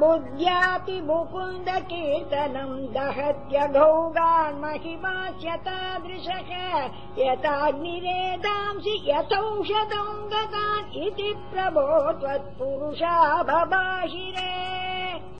बुद्ध्यापि मुकुन्द कीर्तनम् दहत्यघौ महिमास्य तादृशः यथाग्निरेदांसि यथौषधम् गतान् इति प्रभो त्वत्पुरुषा भाहिरे